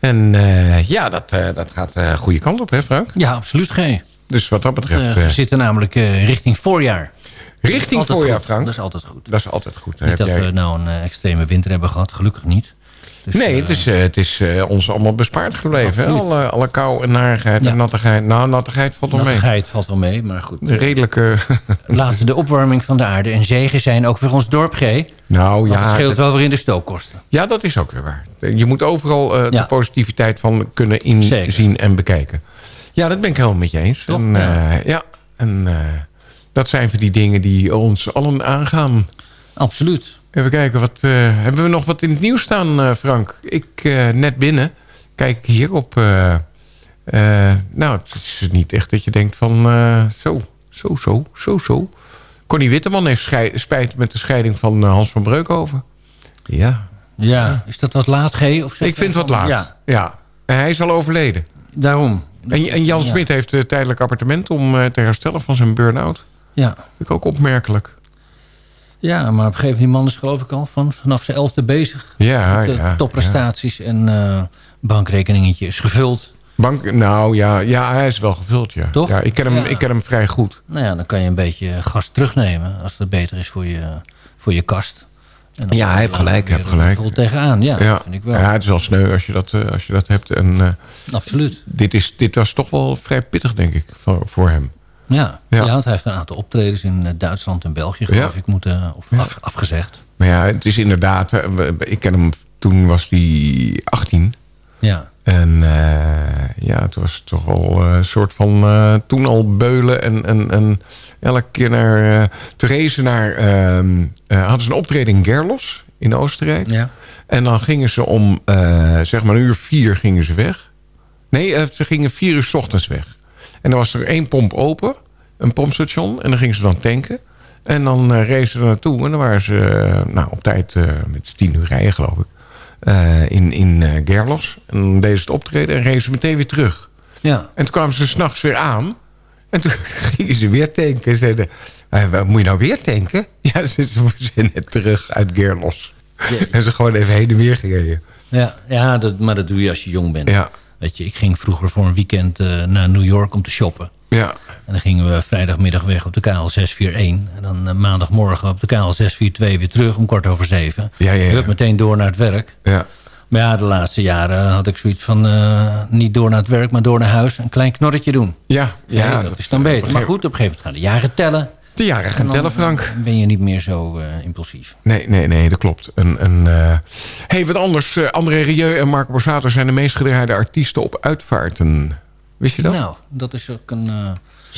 En eh, ja, dat, eh, dat gaat de goede kant op, hè Frank? Ja, absoluut geen. Dus wat dat betreft... We zitten namelijk eh, richting voorjaar. Richting voorjaar, goed. Frank. Dat is altijd goed. Dat is altijd goed. Niet heb dat jij- we nou een eh, extreme winter hebben gehad, gelukkig niet. Dus, nee, eh, het is, eh, het is ons allemaal bespaard gebleven. Alle, alle kou en narigheid Ja. en nattigheid. Nou, nattigheid valt wel mee. nattigheid valt wel mee, maar goed. De redelijke... Laten de opwarming van de aarde en zegen zijn ook weer ons dorp, G. nou Want het ja, scheelt wel weer in de stookkosten. ja, dat is ook weer waar. Je moet overal Ja. de positiviteit van kunnen Zeker. inzien en bekijken. Ja, dat ben ik helemaal met je eens. Toch? En, Ja. ja, en dat zijn van die dingen die ons allen aangaan. Absoluut. Even kijken, wat, eh, hebben we nog wat in het nieuws staan, eh, Frank? Ik eh, net binnen, kijk hier op... nou, het is niet echt dat je denkt van... zo, zo, zo, zo, zo. Connie Witteman heeft spijt met de scheiding van Hans van Breukhoven. Ja, Ja, is dat wat laat, G? Of ik vind het wat laat. Ja, Ja. En hij is al overleden. daarom. En, en Jan Ja. Smit heeft een tijdelijk appartement om te herstellen van zijn burn-out. Ja. Vind ik ook opmerkelijk. ja, maar op een gegeven moment, die man is geloof ik al van, vanaf zijn elfde bezig. Ja, eh, ja. topprestaties en eh bankrekeningetje is gevuld. Bank, nou ja, ja, hij is wel gevuld, ja. Toch? Ja, ik, ken hem, Ja. ik ken hem vrij goed. Nou ja, dan kan je een beetje gas terugnemen als het beter is voor je, voor je kast. En Ja, hij heeft gelijk, heeft gelijk. vol tegenaan, ja, ja. dat vind ik wel. Ja, het is wel sneu als je dat, eh, als je dat hebt. En, eh, Absoluut. dit, is, dit was toch wel vrij pittig, denk ik, voor, voor hem. Ja. Ja. Want hij heeft een aantal optredens in eh, Duitsland en België, geloof Ja. ik, moeten, of af, afgezegd. Maar ja, het is inderdaad... eh, Ik ken hem, toen was hij 18. Ja. En eh, ja, het was toch wel eh, een soort van... eh, toen al beulen en, en, en elke keer naar... eh Therese naar... ehm, eh, hadden ze een optreden in Gerlos in Oostenrijk. Ja. En dan gingen ze om, eh, zeg maar een uur vier gingen ze weg. Nee, eh, ze gingen vier uur 's ochtends weg. En dan was er één pomp open, een pompstation. En dan gingen ze dan tanken. En dan uh, racen ze er naartoe. En dan waren ze eh, nou, op tijd, eh, met tien uur rijden geloof ik, eh, in, in eh, Gerlos. En dan deden ze het optreden en racen ze meteen weer terug. Ja. En toen kwamen ze s'nachts weer aan. En toen gingen ze weer tanken. En zeiden, eh, wat moet je nou weer tanken? Ja, ze ze zijn net terug uit Gerlos. En ze gewoon even heen en weer gereden. Ja, ja dat, maar dat doe je als je jong bent. Ja. Weet je, ik ging vroeger voor een weekend eh, naar New York om te shoppen. Ja. En dan gingen we vrijdagmiddag weg op de KL 641. En dan eh, maandagmorgen op de KL 642 weer terug om kwart over zeven. Ja, ja, ja. Hup, meteen door naar het werk. Ja. Maar ja, de laatste jaren had ik zoiets van... eh, niet door naar het werk, maar door naar huis. Een klein knorretje doen. Ja, ja, dat, dat is dan beter. Maar goed, op een gegeven moment gaan de jaren tellen. De jaren gaan tellen, Frank. eh, ben je niet meer zo eh, impulsief. Nee, nee, nee, dat klopt. En, en, eh, hey, wat anders. André Rieu en Marco Borsato zijn de meest gedraaide artiesten op uitvaarten. Wist je dat? Nou, dat is ook een...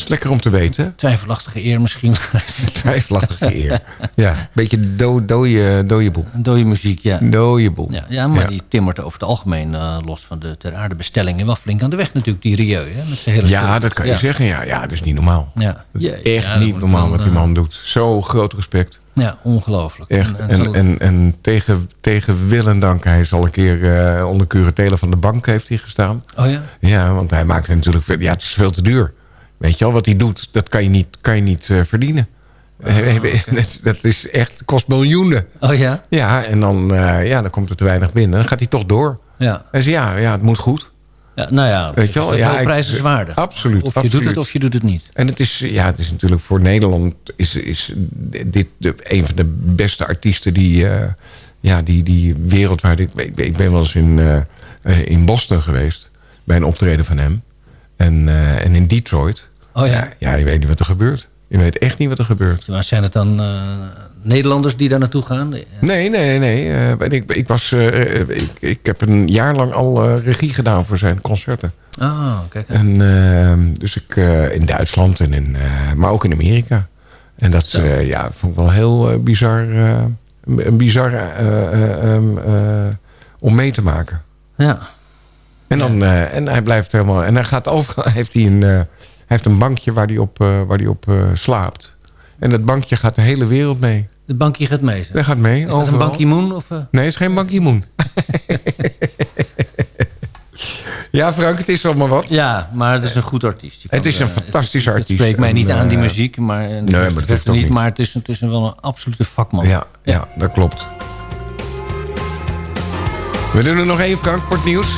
is lekker om te weten. Twijfelachtige eer misschien. Twijfelachtige eer. Ja, een beetje do, dooie, dooie boel. Dooie muziek, ja. Dooie boel. Ja, ja maar Ja. die timmert over het algemeen, eh, los van de ter aarde bestellingen... wel flink aan de weg natuurlijk, die Rieu. Hè, met zijn hele Ja, dat kan je Ja. zeggen. Ja, ja, dat is niet normaal. Ja. Echt niet normaal wat die eh, man doet. Zo groot respect. Ja, ongelooflijk. Echt. En- en En, tegen, tegen wil en dank. Hij is al een keer eh onder curatele van de bank heeft hij gestaan. Oh ja? Ja, want hij maakt natuurlijk... Ja, het is veel te duur. Weet je wel, wat hij doet, dat kan je niet, kan je niet eh, verdienen. dat, dat is echt, kost miljoenen. Oh ja? Ja, en dan, eh, ja, dan komt er te weinig binnen. Dan gaat hij toch door. Ja. Zegt, ja, ja, het moet goed. Ja, nou ja, Weet je wel? is Ja, wel ik- prijzenswaardig. Absoluut. Of je absoluut. doet het of je doet het niet. En het is, ja, het is natuurlijk voor Nederland is, is dit de, een van de beste artiesten die, eh, ja, die, die wereldwijd. Ik, ik, ben wel eens in, in Boston geweest bij een optreden van hem. En, en in Detroit. Oh ja? Ja, je weet niet wat er gebeurt. Je weet echt niet wat er gebeurt. Maar zijn het dan eh, Nederlanders die daar naartoe gaan? Nee, nee, nee. Eh, ik, ik, was, eh, ik, ik heb een jaar lang al regie gedaan voor zijn concerten. Ah, kijk. En, eh, dus ik in Duitsland, en in, maar ook in Amerika. En dat ja, vond ik wel heel bizar, een bizar eh, eh, ehm, eh, om mee te maken. Ja. En, dan, eh, en hij blijft helemaal. En hij gaat overal. Heeft hij, een, heeft een bankje waar hij op, eh, waar hij op eh, slaapt. En dat bankje gaat de hele wereld mee. Het bankje gaat mee. zeg. Dat gaat mee. Is dat een overal. Ban Ki-moon? Of, eh? Nee, het is geen Ban Ki-moon. ja, Frank, het is allemaal wat. Ja, maar het is een goed artiest. Het is een fantastische het, artiest. Het spreekt mij En, niet aan, die muziek. Maar, nee, maar dat hoeft ook niet. niet. Maar het is, het is wel een absolute vakman. Ja, ja, dat klopt. We doen er nog één, Frank, voor het nieuws.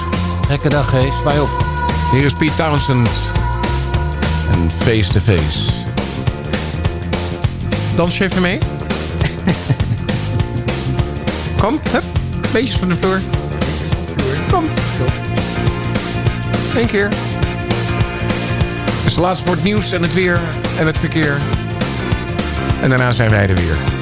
Gekke dag, Gees. Zwaai op. Hier is Pete Townsend. En Face to Face. Dans je even mee? Kom, hup. Beetjes van de vloer. Kom. Eén keer. Het is de laatste voor het nieuws en het weer en het verkeer. En daarna zijn wij er weer.